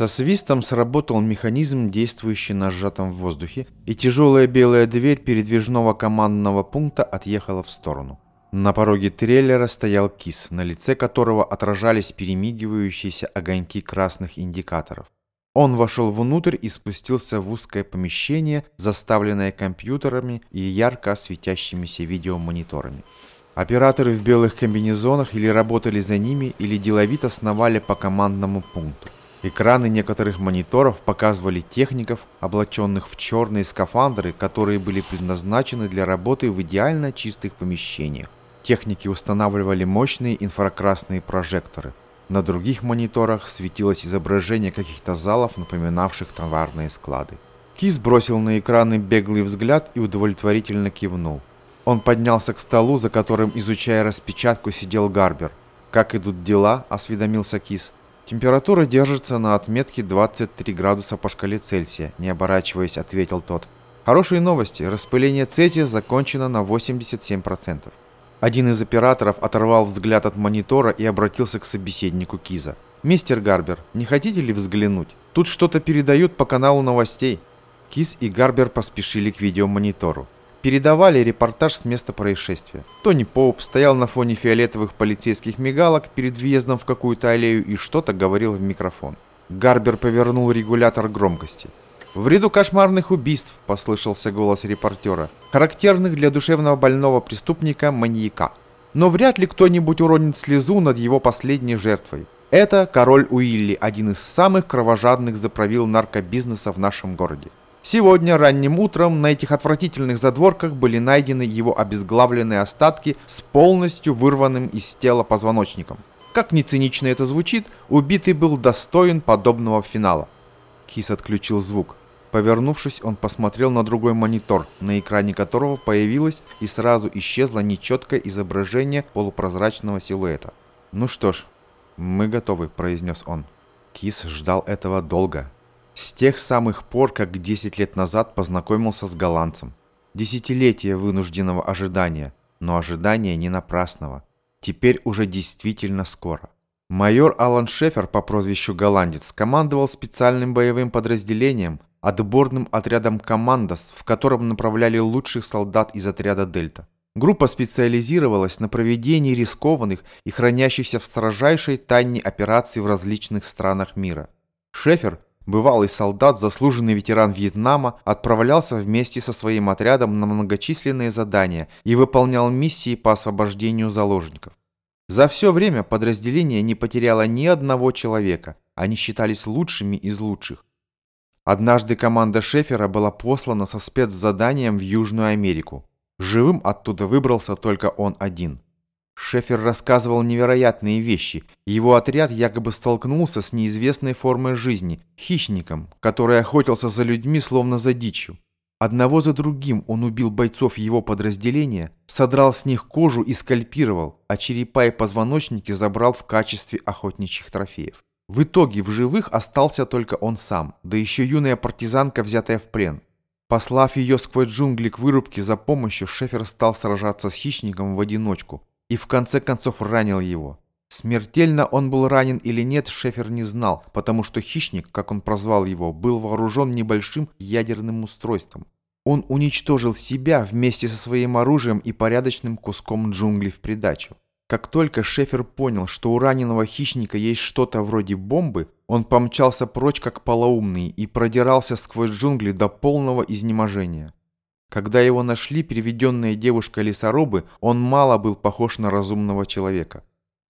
Со свистом сработал механизм, действующий на сжатом воздухе, и тяжелая белая дверь передвижного командного пункта отъехала в сторону. На пороге трейлера стоял кис, на лице которого отражались перемигивающиеся огоньки красных индикаторов. Он вошел внутрь и спустился в узкое помещение, заставленное компьютерами и ярко светящимися видеомониторами. Операторы в белых комбинезонах или работали за ними, или деловито сновали по командному пункту. Экраны некоторых мониторов показывали техников, облаченных в черные скафандры, которые были предназначены для работы в идеально чистых помещениях. Техники устанавливали мощные инфракрасные прожекторы. На других мониторах светилось изображение каких-то залов, напоминавших товарные склады. Кис бросил на экраны беглый взгляд и удовлетворительно кивнул. Он поднялся к столу, за которым, изучая распечатку, сидел Гарбер. «Как идут дела?» – осведомился Кис. «Температура держится на отметке 23 градуса по шкале Цельсия», – не оборачиваясь, ответил тот. «Хорошие новости. Распыление цезия закончено на 87%. Один из операторов оторвал взгляд от монитора и обратился к собеседнику Киза. «Мистер Гарбер, не хотите ли взглянуть? Тут что-то передают по каналу новостей». Киз и Гарбер поспешили к видеомонитору. Передавали репортаж с места происшествия. Тони Поуп стоял на фоне фиолетовых полицейских мигалок перед въездом в какую-то аллею и что-то говорил в микрофон. Гарбер повернул регулятор громкости. «В ряду кошмарных убийств», — послышался голос репортера, характерных для душевного больного преступника-маньяка. Но вряд ли кто-нибудь уронит слезу над его последней жертвой. Это король Уилли, один из самых кровожадных заправил наркобизнеса в нашем городе. Сегодня ранним утром на этих отвратительных задворках были найдены его обезглавленные остатки с полностью вырванным из тела позвоночником. Как ни цинично это звучит, убитый был достоин подобного финала. Кис отключил звук. Повернувшись, он посмотрел на другой монитор, на экране которого появилось и сразу исчезло нечеткое изображение полупрозрачного силуэта. «Ну что ж, мы готовы», — произнес он. Кис ждал этого долго. С тех самых пор, как 10 лет назад познакомился с голландцем. Десятилетия вынужденного ожидания, но ожидания не напрасного. Теперь уже действительно скоро. Майор Алан Шефер по прозвищу Голландец командовал специальным боевым подразделением, отборным отрядом «Командос», в котором направляли лучших солдат из отряда «Дельта». Группа специализировалась на проведении рискованных и хранящихся в строжайшей тайне операций в различных странах мира. Шефер, бывалый солдат, заслуженный ветеран Вьетнама, отправлялся вместе со своим отрядом на многочисленные задания и выполнял миссии по освобождению заложников. За все время подразделение не потеряло ни одного человека, они считались лучшими из лучших. Однажды команда Шефера была послана со спецзаданием в Южную Америку. Живым оттуда выбрался только он один. Шефер рассказывал невероятные вещи. Его отряд якобы столкнулся с неизвестной формой жизни, хищником, который охотился за людьми словно за дичью. Одного за другим он убил бойцов его подразделения, содрал с них кожу и скальпировал, а черепа и позвоночники забрал в качестве охотничьих трофеев. В итоге в живых остался только он сам, да еще юная партизанка, взятая в плен. Послав ее сквозь джунгли к вырубке за помощью, Шефер стал сражаться с хищником в одиночку и в конце концов ранил его. Смертельно он был ранен или нет, Шефер не знал, потому что хищник, как он прозвал его, был вооружен небольшим ядерным устройством. Он уничтожил себя вместе со своим оружием и порядочным куском джунглей в придачу. Как только Шефер понял, что у раненого хищника есть что-то вроде бомбы, он помчался прочь как полоумный и продирался сквозь джунгли до полного изнеможения. Когда его нашли переведенные девушкой-лесорубы, он мало был похож на разумного человека.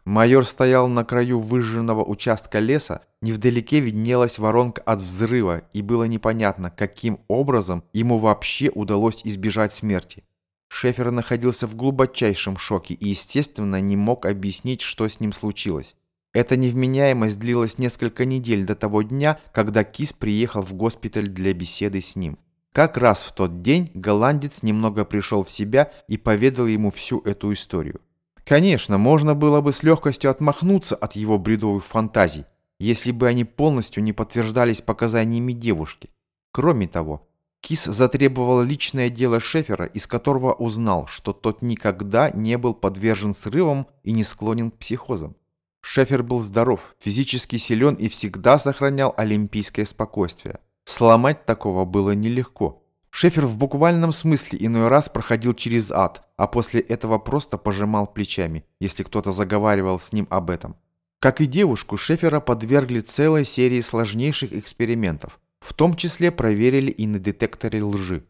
Майор стоял на краю выжженного участка леса, невдалеке виднелась воронка от взрыва, и было непонятно, каким образом ему вообще удалось избежать смерти. Шефер находился в глубочайшем шоке и, естественно, не мог объяснить, что с ним случилось. Эта невменяемость длилась несколько недель до того дня, когда Кис приехал в госпиталь для беседы с ним. Как раз в тот день голландец немного пришел в себя и поведал ему всю эту историю. Конечно, можно было бы с легкостью отмахнуться от его бредовых фантазий, если бы они полностью не подтверждались показаниями девушки. Кроме того, Кис затребовал личное дело Шефера, из которого узнал, что тот никогда не был подвержен срывам и не склонен к психозам. Шефер был здоров, физически силен и всегда сохранял олимпийское спокойствие. Сломать такого было нелегко. Шефер в буквальном смысле иной раз проходил через ад, а после этого просто пожимал плечами, если кто-то заговаривал с ним об этом. Как и девушку, Шефера подвергли целой серии сложнейших экспериментов. В том числе проверили и на детекторе лжи.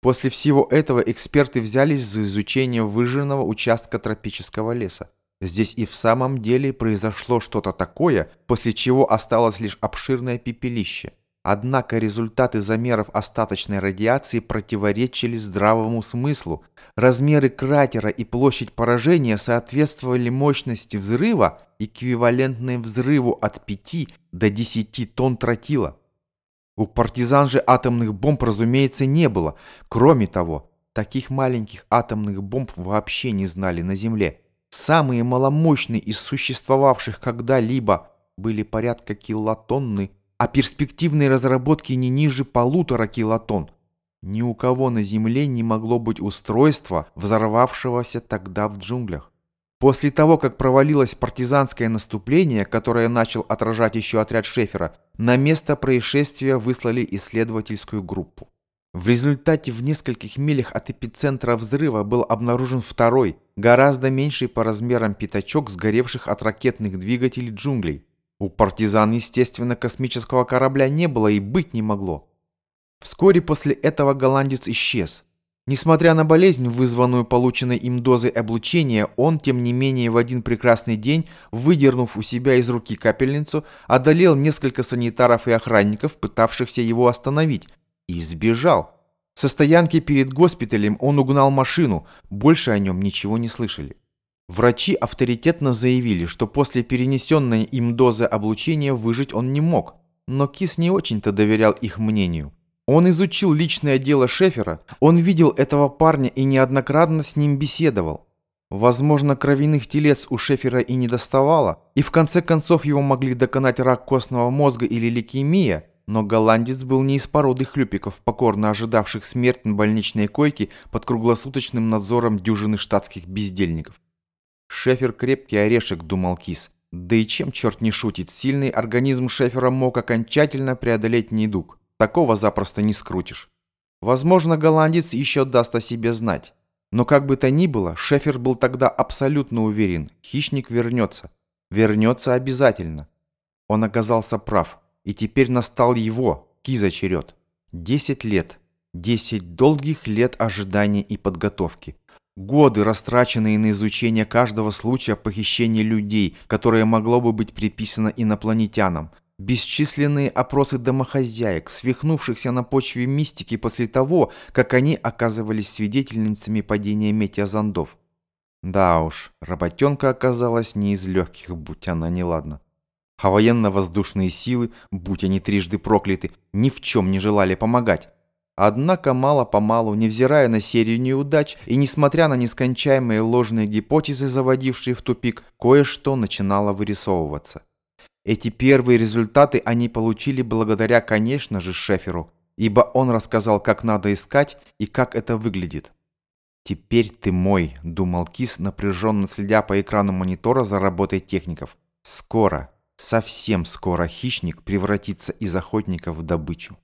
После всего этого эксперты взялись за изучение выжженного участка тропического леса. Здесь и в самом деле произошло что-то такое, после чего осталось лишь обширное пепелище. Однако результаты замеров остаточной радиации противоречили здравому смыслу. Размеры кратера и площадь поражения соответствовали мощности взрыва, эквивалентной взрыву от 5 до 10 тонн тротила. У партизан же атомных бомб, разумеется, не было. Кроме того, таких маленьких атомных бомб вообще не знали на Земле. Самые маломощные из существовавших когда-либо были порядка килотонны, а перспективные разработки не ниже полутора килотонн. Ни у кого на Земле не могло быть устройства, взорвавшегося тогда в джунглях. После того, как провалилось партизанское наступление, которое начал отражать еще отряд Шефера, на место происшествия выслали исследовательскую группу. В результате в нескольких милях от эпицентра взрыва был обнаружен второй, гораздо меньший по размерам пятачок сгоревших от ракетных двигателей джунглей. У партизан, естественно, космического корабля не было и быть не могло. Вскоре после этого голландец исчез. Несмотря на болезнь, вызванную полученной им дозой облучения, он, тем не менее, в один прекрасный день, выдернув у себя из руки капельницу, одолел несколько санитаров и охранников, пытавшихся его остановить, и сбежал. Со стоянки перед госпиталем он угнал машину, больше о нем ничего не слышали. Врачи авторитетно заявили, что после перенесенной им дозы облучения выжить он не мог, но Кис не очень-то доверял их мнению. Он изучил личное дело Шефера, он видел этого парня и неоднократно с ним беседовал. Возможно, кровяных телец у Шефера и не доставало, и в конце концов его могли доконать рак костного мозга или лейкемия, но голландец был не из породы хлюпиков, покорно ожидавших смерть на больничной койке под круглосуточным надзором дюжины штатских бездельников. Шефер крепкий орешек, думал Кис. Да и чем черт не шутит, сильный организм Шефера мог окончательно преодолеть недуг. Такого запросто не скрутишь. Возможно, голландец еще даст о себе знать. Но как бы то ни было, Шефер был тогда абсолютно уверен, хищник вернется. Вернется обязательно. Он оказался прав, и теперь настал его, Киза, черед. Десять лет. Десять долгих лет ожидания и подготовки. Годы, растраченные на изучение каждого случая похищения людей, которое могло бы быть приписано инопланетянам – Бесчисленные опросы домохозяек, свихнувшихся на почве мистики после того, как они оказывались свидетельницами падения метеозондов. Да уж, работенка оказалась не из легких, будь она неладна. А военно-воздушные силы, будь они трижды прокляты, ни в чем не желали помогать. Однако мало-помалу, невзирая на серию неудач и несмотря на нескончаемые ложные гипотезы, заводившие в тупик, кое-что начинало вырисовываться. Эти первые результаты они получили благодаря, конечно же, Шеферу, ибо он рассказал, как надо искать и как это выглядит. «Теперь ты мой», — думал Кис, напряженно следя по экрану монитора за работой техников. «Скоро, совсем скоро хищник превратится из охотника в добычу».